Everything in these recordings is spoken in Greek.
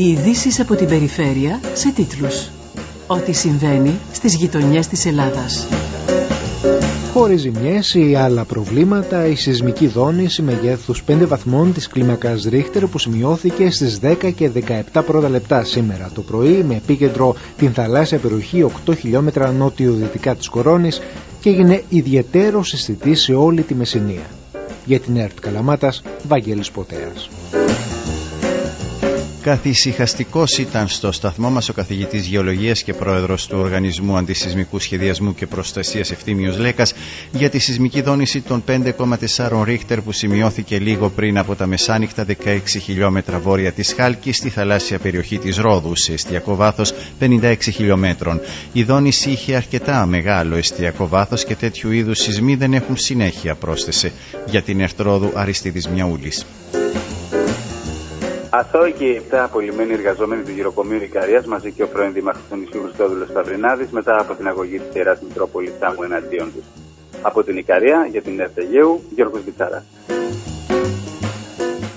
Οι ειδήσεις από την περιφέρεια σε τίτλους. Ό,τι συμβαίνει στις γειτονιές της Ελλάδας. Χωρίς ζημιές ή άλλα προβλήματα, η σεισμική δόνηση μεγέθου 5 βαθμών της κλίμακας Ρίχτερ που σημειώθηκε στις 10 και 17 πρώτα λεπτά σήμερα το πρωί με επίκεντρο την θαλάσσια περιοχή 8 χιλιόμετρα νότιο-δυτικά της Κορώνης και έγινε ιδιαίτερο αισθητή σε όλη τη Μεσσηνία. Για την ΕΡΤ Καλαμάτας, Βαγγέλης Ποτέας. Καθησυχαστικός ήταν στο σταθμό μας ο καθηγητής Γεωλογίας και πρόεδρος του Οργανισμού Αντισυσμικού Σχεδιασμού και Προστασίας Ευθύμιος Λέκας για τη σεισμική δόνηση των 5,4 ρίχτερ που σημειώθηκε λίγο πριν από τα μεσάνυχτα 16 χιλιόμετρα βόρεια της Χάλκης στη θαλάσσια περιοχή της Ρόδου σε εστιακό βάθος 56 χιλιόμετρων. Η δόνηση είχε αρκετά μεγάλο εστιακό βάθος και τέτοιου είδους σεισμοί δεν έχουν συνέχεια, πρόσθεσε για την Ερτρόδου Αριστίδης Μιαούλης. Αθώοι και 7 απολυμμένοι εργαζόμενοι του γυροκομείου Ικαρία μαζί και ο πρώην Δήμαρχος του νησιού Χριστόδουλο Σταυρινάδης μετά από την αγωγή της ιεράς Μητρόπολης Σάμου εναντίον τους. Από την Ικαρία για την Ερτεγέου, Γιώργος Βιτσάρα.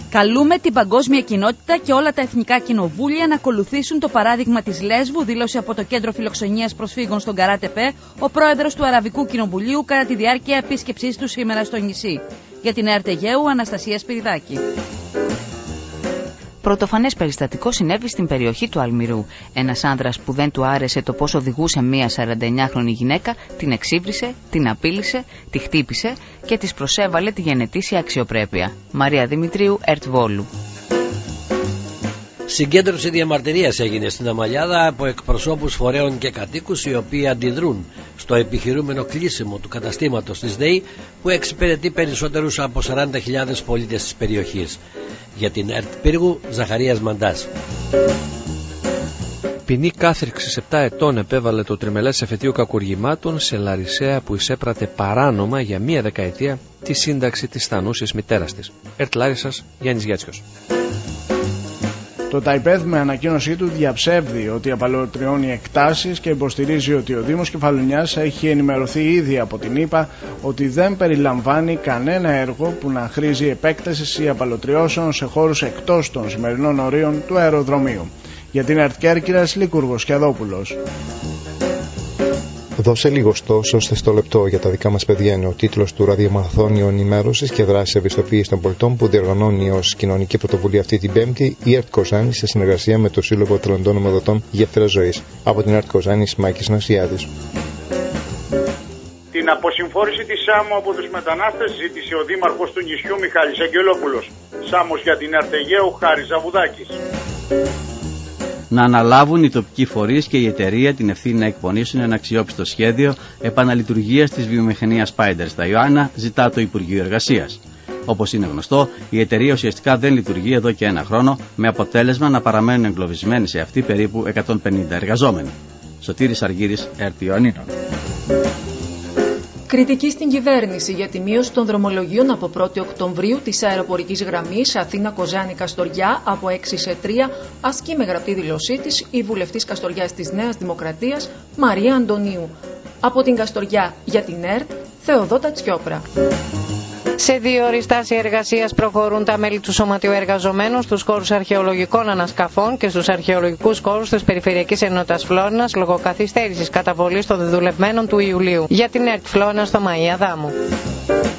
Καλούμε την παγκόσμια κοινότητα και όλα τα εθνικά κοινοβούλια να ακολουθήσουν το παράδειγμα της Λέσβου, δήλωσε από το Κέντρο Φιλοξενίας Προσφύγων στον Καράτεπε ο πρόεδρος του Αραβικού Κοινοβουλίου κατά τη διάρκεια επίσκεψής του σήμερα στο νησί. Για την Ερτεγέου, Αναστασία Σπυριδάκη. Πρωτοφανές περιστατικό συνέβη στην περιοχή του Αλμυρού. Ένας άνδρας που δεν του άρεσε το πώς οδηγούσε μία 49χρονη γυναίκα, την εξύβρισε, την απείλησε, τη χτύπησε και της προσέβαλε τη γενετήσια αξιοπρέπεια. Μαρία Δημητρίου, Ερτβόλου. Συγκέντρωση διαμαρτυρίας έγινε στην Αμαλιάδα από εκπροσώπους φορέων και κατοίκους οι οποίοι αντιδρούν στο επιχειρούμενο κλείσιμο του καταστήματος της ΔΕΗ που εξυπηρετεί περισσότερους από 40.000 πολίτες της περιοχής. Για την ΕΡΤ Πύργου, Ζαχαρίας Μαντάς. Ποινή κάθριξη 7 ετών επέβαλε το τριμελές εφετείο κακουργημάτων σε Λαρισαία που εισέπρατε παράνομα για μία δεκαετία τη σύνταξη της στανούση μητέρας της. Ερτ Λάρισας, Γιάννης Γιάτσιος. Το ΤΑΙΠΕΔ με ανακοίνωσή του διαψεύδει ότι απαλωτριώνει εκτάσεις και υποστηρίζει ότι ο Δήμος Κεφαλονιάς έχει ενημερωθεί ήδη από την ΕΠΑ ότι δεν περιλαμβάνει κανένα έργο που να χρήζει επέκτασης ή απαλωτριώσεων σε χώρους εκτός των σημερινών ορίων του αεροδρομίου. Για την ΕΡΤ Κέρκυρας, Λίκουργος Κιαδόπουλος. Δώσε λίγο τόσο στο λεπτό για τα δικά μας παιδιά είναι ο τίτλος του ραδιομαθόνιου ενημέρωσης και δράση ευαισθητοποίησης των πολιτών που διοργανώνει ως κοινωνική πρωτοβουλία αυτή την Πέμπτη η ΕΡΤ Κοζάνη σε συνεργασία με το Σύλλογο Τρελοντών Ομοδοτών Γέφυρα Ζωής. Από την ΕΡΤ Κοζάνη, Μάκης Νασιάδης. Την αποσυμφόρηση της ΣΑΜΟ από τους μετανάστες ζήτησε ο Δήμαρχος του νησιού Μιχάλης Αγγελόπουλος. Σάμος για την Αρτεγέου Χάρης Ζαβουδάκης να αναλάβουν οι τοπικοί φορείς και η εταιρεία την ευθύνη να εκπονήσουν ένα αξιόπιστο σχέδιο επαναλειτουργίας της βιομηχανίας Spider στα Ιωάννα, ζητά το Υπουργείο Εργασίας. Όπως είναι γνωστό, η εταιρεία ουσιαστικά δεν λειτουργεί εδώ και ένα χρόνο, με αποτέλεσμα να παραμένουν εγκλωβισμένοι σε αυτή περίπου 150 εργαζόμενοι. Σωτήρης Αργύρης, ΕΡΤ Ιωαννίνων. Κριτική στην κυβέρνηση για τη μείωση των δρομολογίων από 1η Οκτωβρίου της αεροπορικής γραμμής Αθήνα-Κοζάνη Καστοριά από 6 σε 3 ασκεί με γραπτή δήλωσή της η βουλευτής Καστοριάς της Νέας Δημοκρατίας Μαρία Αντωνίου. Από την Καστοριά για την ΕΡΤ Θεοδότα Τσιόπρα. Σε δύο οριστάσια εργασίας προχωρούν τα μέλη του Σωματείου Εργαζομένων στους χώρους αρχαιολογικών ανασκαφών και στους αρχαιολογικούς χώρους της Περιφερειακής Ενότητας Φλόνα λόγω καθυστέρησης καταβολής των δεδουλευμένων του Ιουλίου. Για την ΕΡΤ Φλόνα στο Μαία Δάμου.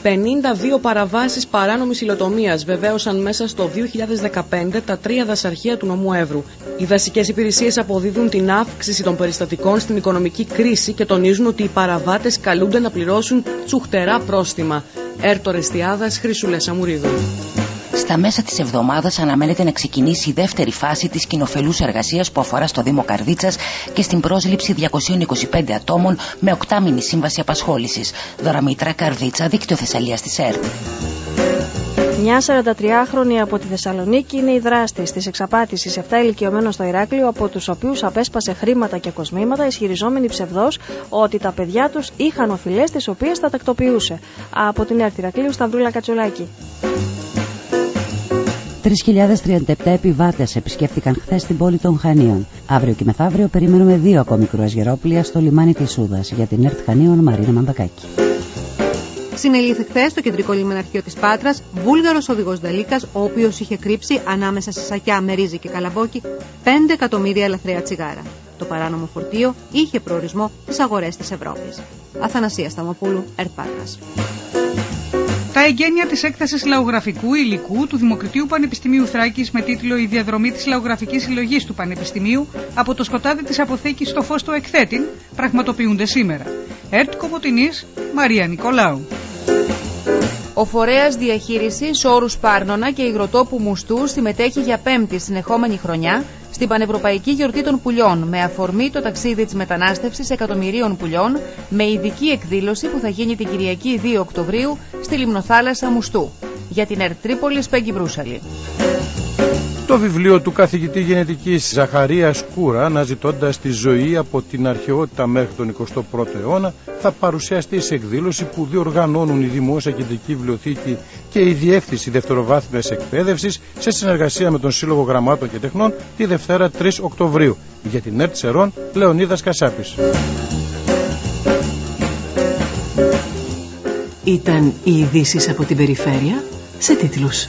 52 παραβάσεις παράνομης υλοτομίας βεβαίωσαν μέσα στο 2015 τα τρία δασαρχεία του νομού Εύρου. Οι δασικές υπηρεσίες αποδίδουν την αύξηση των περιστατικών στην οικονομική κρίση και τονίζουν ότι οι παραβάτες καλούνται να πληρώσουν τσουχτερά πρόστιμα. Έρτο Ρεστιάδα, Χρυσούλε Αμουρίδου. Στα μέσα της εβδομάδας αναμένεται να ξεκινήσει η δεύτερη φάση της κοινοφελούς εργασίας που αφορά στο Δήμο Καρδίτσας και στην πρόσληψη 225 ατόμων με οκτάμινη σύμβαση απασχόλησης. Δωραμήτρα Καρδίτσα, δίκτυο Θεσσαλίας της ΕΡΤ. Μια 43χρονη από τη Θεσσαλονίκη είναι η δράστη της εξαπάτησης 7 ηλικιωμένων στο Ηράκλειο, από τους οποίους απέσπασε χρήματα και κοσμήματα, ισχυριζόμενη ψευδό ότι τα παιδιά τους είχαν οφειλές τις οποίες τα τακτοποιούσε. Από την ΕΡΤ Ηρακλείου, Σταυρούλα Κατσολάκη. 3.037 επιβάτες επισκέφτηκαν χθες την πόλη των Χανίων. Αύριο και μεθαύριο περιμένουμε δύο ακόμη κρουαζιερόπλια στο λιμάνι της Σούδας για την ΕΡΤ Χανίων Μαρίνα Μανδακάκη. Συνελήφθη χθες στο κεντρικό λιμεναρχείο της Πάτρας βούλγαρος οδηγός Δαλίκας, ο οποίος είχε κρύψει ανάμεσα σε σακιά με ρύζι και καλαμπόκι 5 εκατομμύρια ελαφραία τσιγάρα. Το παράνομο φορτίο είχε προορισμό τι αγορές της Ευρώπης. Αθανασίας Σταμοπούλου, Ερτ τα εγγένεια της έκθεσης λαογραφικού υλικού του Δημοκρατίου Πανεπιστημίου Θράκης με τίτλο Η διαδρομή της λαογραφικής συλλογής του Πανεπιστημίου από το σκοτάδι της αποθήκης στο φως του εκθέτην πραγματοποιούνται σήμερα. Ερτ Κομωτινής, Μαρία Νικολάου. Ο φορέας διαχείρισης όρους Πάρνονα και υγροτόπου Μουστού συμμετέχει για πέμπτη συνεχόμενη χρονιά στην Πανευρωπαϊκή Γιορτή των Πουλιών με αφορμή το ταξίδι της μετανάστευσης εκατομμυρίων πουλιών με ειδική εκδήλωση που θα γίνει την Κυριακή 2 Οκτωβρίου στη Λιμνοθάλασσα Μουστού. Για την Ερτρίπολη Σπέγγι Μπρούσαλη. Το βιβλίο του καθηγητή γενετικής Ζαχαρίας Κούρα, αναζητώντας τη ζωή από την αρχαιότητα μέχρι τον 21ο αιώνα, θα παρουσιαστεί σε εκδήλωση που διοργανώνουν η Δημόσια Κεντρική Βιβλιοθήκη και η Διεύθυνση Δευτεροβάθμιας Εκπαίδευσης σε συνεργασία με τον Σύλλογο Γραμμάτων και Τεχνών τη Δευτέρα 3 Οκτωβρίου. Για την ΕΡΤ Σερών, Λεωνίδας Κασάπης. Ήταν οι ειδήσεις από την περιφέρεια; Σε τίτλους.